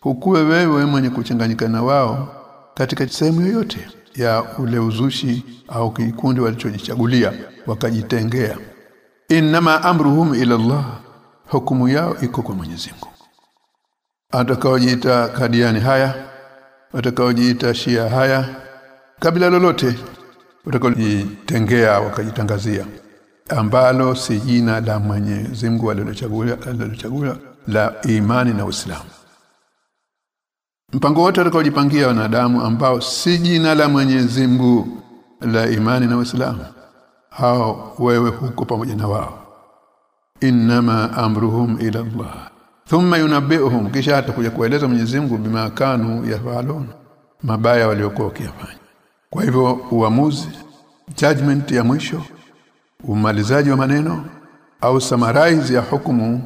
hukuwe wewe mwenye kuchanganyikana wao katika sehemu yoyote ya ule uzushi au kikundi walichojichagulia wakajitengea. Inma amruhum ila Allah hukumu yao iko kwa Mwenyezi Mungu. Atakaojiita kadiani haya atakaojiita shia haya kabila lolote watakaojitengea wakajitangazia ambalo si jina la Mwenyezi Mungu alilochagua la imani na Uislamu mpango wote utakaojipangia wanadamu ambao si jina la Mwenyezi Mungu la imani na Uislamu hao wewe huko pamoja na wao. Inma amruhum ila Allah. Thumma yunabbi'uhum kisha atakuja kueleza Mwenyezi Mungu bima kanu yafalun mabaya waliokuwa wakiyafanya. Kwa hivyo uamuzi judgment ya mwisho umalizaji wa maneno au summarize ya hukumu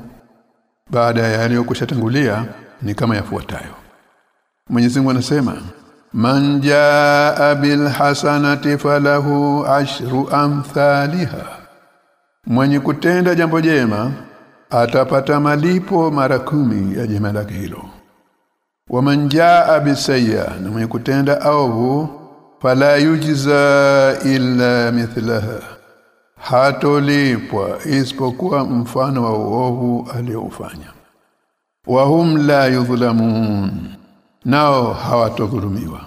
baada ya yaliyokushatangulia ni kama yafuatayo Mwenyezi Mungu anasema man jaa bil hasanati falahu ashru amthaliha. Mwenye kutenda jambo jema atapata malipo mara kumi ya jema lake hilo. Waman jaa bisayya na mwenye kutenda ovu fala yujza illa mithlaha. Hatolipwa isipokuwa mfano wa uovu aliofanya wahum la yudhlamun nao hawatodhulumiwa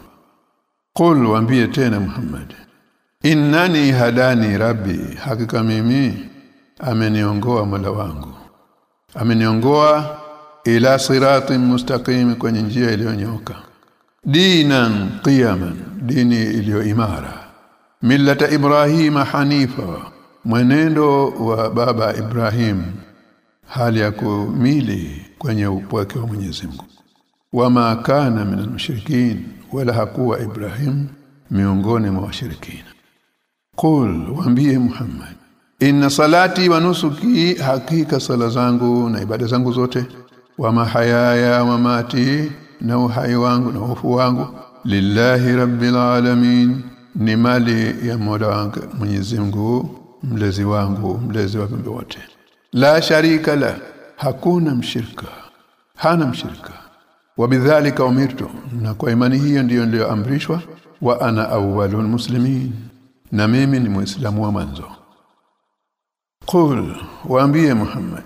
qul waambie tena Muhammad innani hadani rabbi hakika mimi ameniongoa Mola wangu. Ameniongoa ila siratin mustaqim kwenye njia iliyonyoka dinan qiyaman dini iliyo imara. Millata ibrahima hanifa mwenendo wa baba Ibrahim hali ya kumili kwenye upweke wa Mwenyezi Mungu wama kana minal mushrikin wala hakuwa Ibrahim miongoni mwa washirikina. Qul waambie Muhammad inna salati wa nusuki hakika sala zangu na ibada zangu zote wa mahayaya wa mati na uhai wangu na ufu wangu lillahi rabbil alamin ni mali ya Mola wangu Mwenyezi Mungu mlezi wangu mlezi wa viumbe wote. La sharika la hakuna mshirika hana mshirika wabidhalika umirtu. Na kwa imani hiyo ndiyo niliyoamrishwa wa ana awwalul muslimin. Na mimi ni muislamu wa mwanzo. Qul waambie muhammad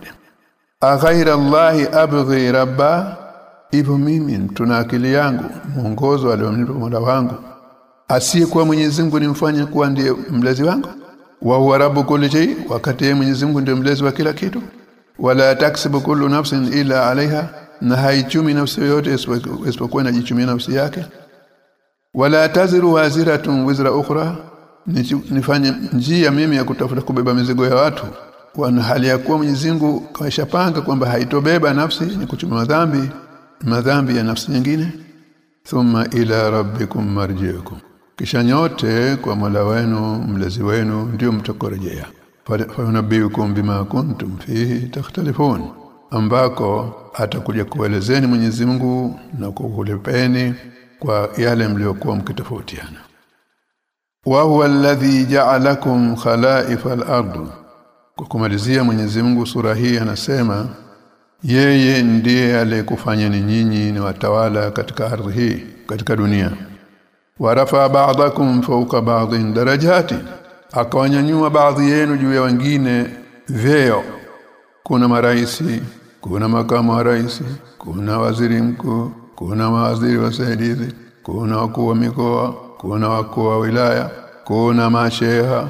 aghaira allahi abghi rabba? Hivyo mimi tuna akili yangu mwongozo alionipa Mola wangu. Asiyekuwa Mwenyezi Mungu nimfanye kuwa ndiye mlezi wangu? Wa huwa rabbu kulli shay wakati Mwenyezi Mungu ndiye mlezi wa kila kitu. Wala taksibu kullu nafsin ila alaiha na haichumi nafsi yoyote isipokuwa inajichumia nafsi yake. Wala taziru waziratun wizra ukhra nifanye njia mimi ya kutafuta kubeba mizigo ya watu. Kwa hali ya kuwa Mwenyezi Mungu kaishapanga kwamba haitobeba nafsi ni kuchuma madhambi madhambi ya nafsi nyingine. Thumma ila rabbikum marji'ukum. Kisha nyote kwa Mola wenu mlezi wenu ndio mtakorejea. Fa yunabbiukum bima kuntum fihi takhtalifun ambako atakuja kuelezeni Mwenyezi Mungu na kukulipeni kwa yale mliokuwa mkitofautiana. Wa huwa alladhi ja'alakum khala'ifa al-ard kwa kumalizia Mwenyezi Mungu sura hii anasema yeye ndiye aliyekufanyeni nyinyi ni watawala katika ardhi hii katika dunia. Warafa ba'dakum fawqa ba'din darajati. Akawanyanyua baadhi yenu juu ya wengine vyeo. Kuna maraisi kuna makamu wa rais kuna waziri mkuu kuna mawaziri wasaidizi kuna wakuu wa mikoa kuna wakuu wa wilaya kuna masheha.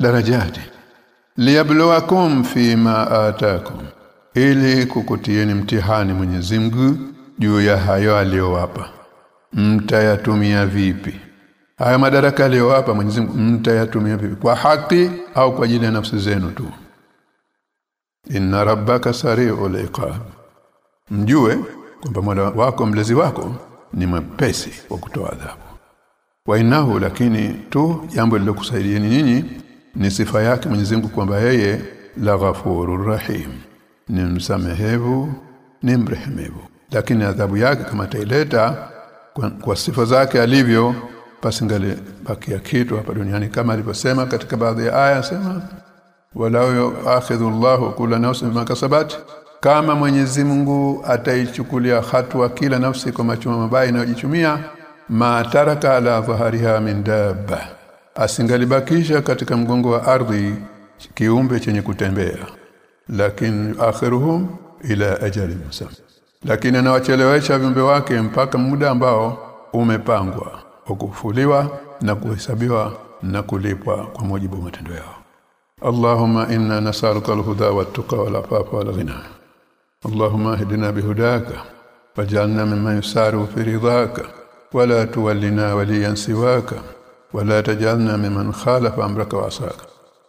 Darajati. Liyabluwakum fima atakum. Ili kukutieni mtihani Mwenyezi Mungu juu ya hayo aliyowapa. Mtayatumia vipi? Haya madaraka aliyowapa Mwenyezi Mungu mtayatumia vipi? Kwa haki au kwa ajili ya nafsi zenu tu inna rabbaka sari'ul iqab. Mjue kwamba Mola wako mlezi wako ni mwepesi wa kutoa adhabu. Wa innahu lakini tu jambo lilokusaidieni nyinyi ni sifa yake Mwenyezi Mungu kwamba yeye la ghafurur rahim. Ni msamehevu ni mrehemevu lakini adhabu yake kama taileta kwa, kwa sifa zake alivyo basi ngale bakia kitu hapa duniani. Kama alivyosema katika baadhi ya aya sema walau yuakhidhu Allahu kula nafsin bima kasabat kama Mwenyezi Mungu ataichukulia hatua kila nafsi kwa machuma mabaya inayojichumia ma taraka ala dhahariha min dabba asingalibakisha katika mgongo wa ardhi kiumbe chenye kutembea. Lakini akhiruhum ila ajali musam lakini anawachelewesha viumbe wake mpaka muda ambao umepangwa ukufuliwa na kuhesabiwa na kulipwa kwa mujibu wa matendo yao اللهم إنا نسألك الهدى والتقى والعفاف والغنى. اللهم اهدنا بهداك واجعلنا ممن يسار في رضاك ولا تولنا وليا سواك ولا تجعلنا ممن خالف أمرك وعصاك.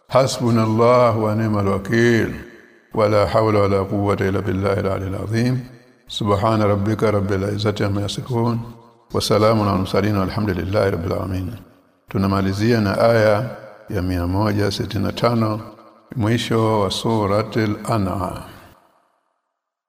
حسبنا الله ونعم الوكيل. ولا حول ولا قوة إلا بالله العلي العظيم. سبحان ربك رب العزة عما يصفون وسلام على المرسلين والحمد لله رب العالمين. تنمالزينا آية ya 165 mwisho wa suratul an'am